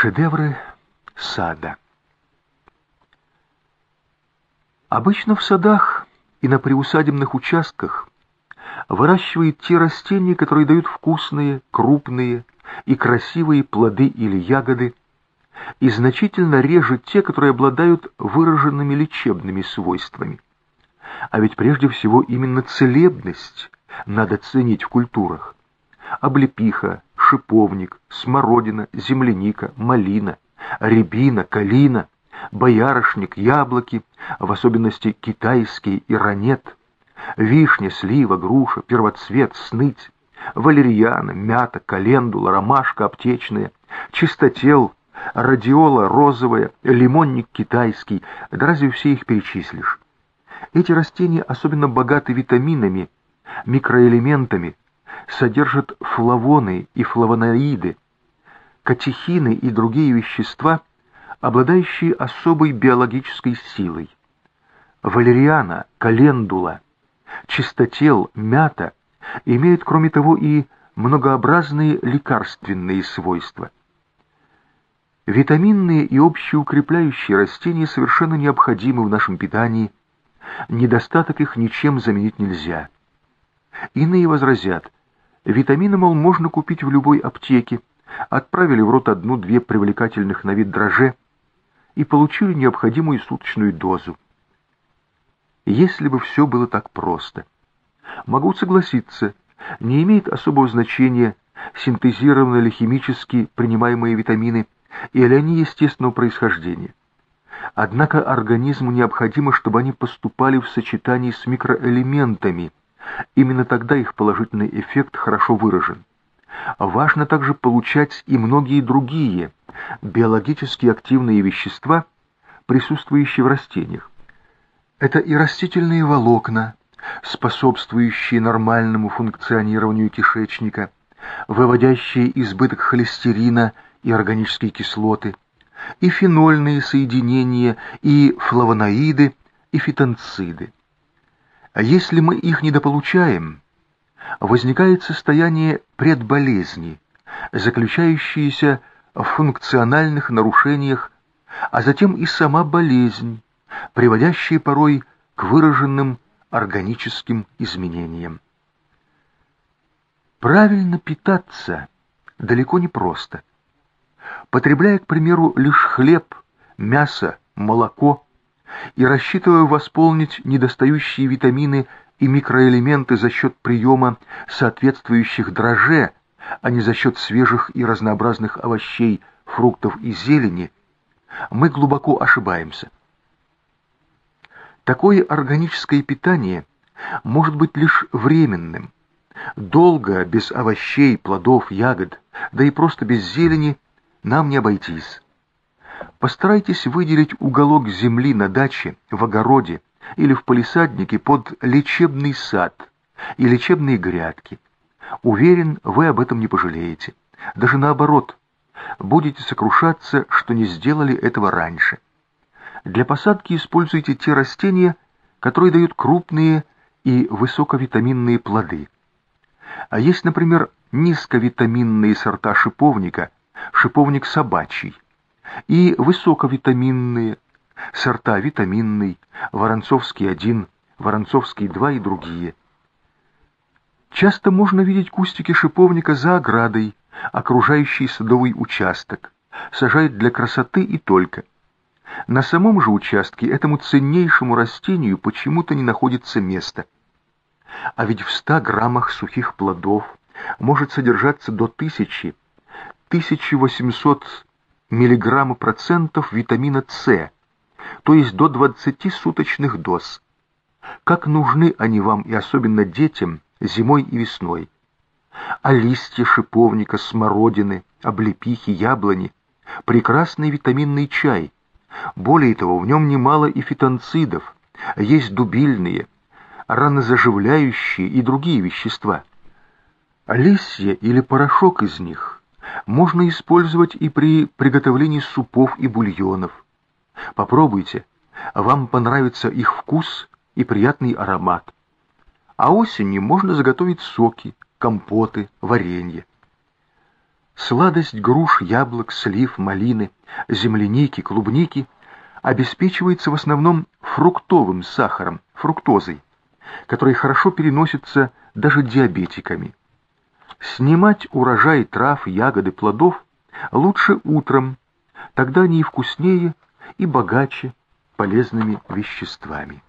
Шедевры сада. Обычно в садах и на приусадебных участках выращивают те растения, которые дают вкусные, крупные и красивые плоды или ягоды, и значительно реже те, которые обладают выраженными лечебными свойствами. А ведь прежде всего именно целебность надо ценить в культурах. Облепиха, шиповник, смородина, земляника, малина, рябина, калина, боярышник, яблоки, в особенности китайский и вишня, слива, груша, первоцвет, сныть, валерьяна, мята, календула, ромашка аптечная, чистотел, радиола розовая, лимонник китайский, да разве все их перечислишь? Эти растения особенно богаты витаминами, микроэлементами, содержат флавоны и флавоноиды, катехины и другие вещества, обладающие особой биологической силой. Валериана, календула, чистотел, мята имеют, кроме того, и многообразные лекарственные свойства. Витаминные и общеукрепляющие растения совершенно необходимы в нашем питании, недостаток их ничем заменить нельзя. Иные возразят, витамины, мол, можно купить в любой аптеке, отправили в рот одну-две привлекательных на вид дрожжи и получили необходимую суточную дозу. Если бы все было так просто. Могу согласиться, не имеет особого значения, синтезированные ли химически принимаемые витамины, или они естественного происхождения. Однако организму необходимо, чтобы они поступали в сочетании с микроэлементами. Именно тогда их положительный эффект хорошо выражен. Важно также получать и многие другие биологически активные вещества, присутствующие в растениях. Это и растительные волокна, способствующие нормальному функционированию кишечника, выводящие избыток холестерина и органические кислоты, и фенольные соединения, и флавоноиды, и фитонциды. А если мы их недополучаем, возникает состояние предболезни, заключающееся в функциональных нарушениях, а затем и сама болезнь, приводящие порой к выраженным органическим изменениям. Правильно питаться далеко не просто. Потребляя, к примеру, лишь хлеб, мясо, молоко и рассчитывая восполнить недостающие витамины и микроэлементы за счет приема соответствующих дрожжей, а не за счет свежих и разнообразных овощей, фруктов и зелени, мы глубоко ошибаемся. Такое органическое питание может быть лишь временным. Долго без овощей, плодов, ягод, да и просто без зелени нам не обойтись. Постарайтесь выделить уголок земли на даче, в огороде или в палисаднике под лечебный сад и лечебные грядки. Уверен, вы об этом не пожалеете. Даже наоборот, будете сокрушаться, что не сделали этого раньше. Для посадки используйте те растения, которые дают крупные и высоковитаминные плоды. А есть, например, низковитаминные сорта шиповника, шиповник собачий, и высоковитаминные сорта витаминный, Воронцовский 1, Воронцовский 2 и другие. Часто можно видеть кустики шиповника за оградой, окружающий садовый участок, сажают для красоты и только – на самом же участке этому ценнейшему растению почему-то не находится места. А ведь в 100 граммах сухих плодов может содержаться до 1000, 1800 миллиграмма процентов витамина С, то есть до 20 суточных доз. Как нужны они вам и особенно детям зимой и весной. А листья шиповника, смородины, облепихи, яблони – прекрасный витаминный чай – более того, в нем немало и фитонцидов, есть дубильные, ранозаживляющие и другие вещества. Листья или порошок из них можно использовать и при приготовлении супов и бульонов. Попробуйте, вам понравится их вкус и приятный аромат. А осенью можно заготовить соки, компоты, варенье. Сладость груш, яблок, слив, малины, земляники, клубники обеспечивается в основном фруктовым сахаром, фруктозой, который хорошо переносится даже диабетиками. Снимать урожай трав, ягоды, плодов лучше утром, тогда они и вкуснее, и богаче полезными веществами.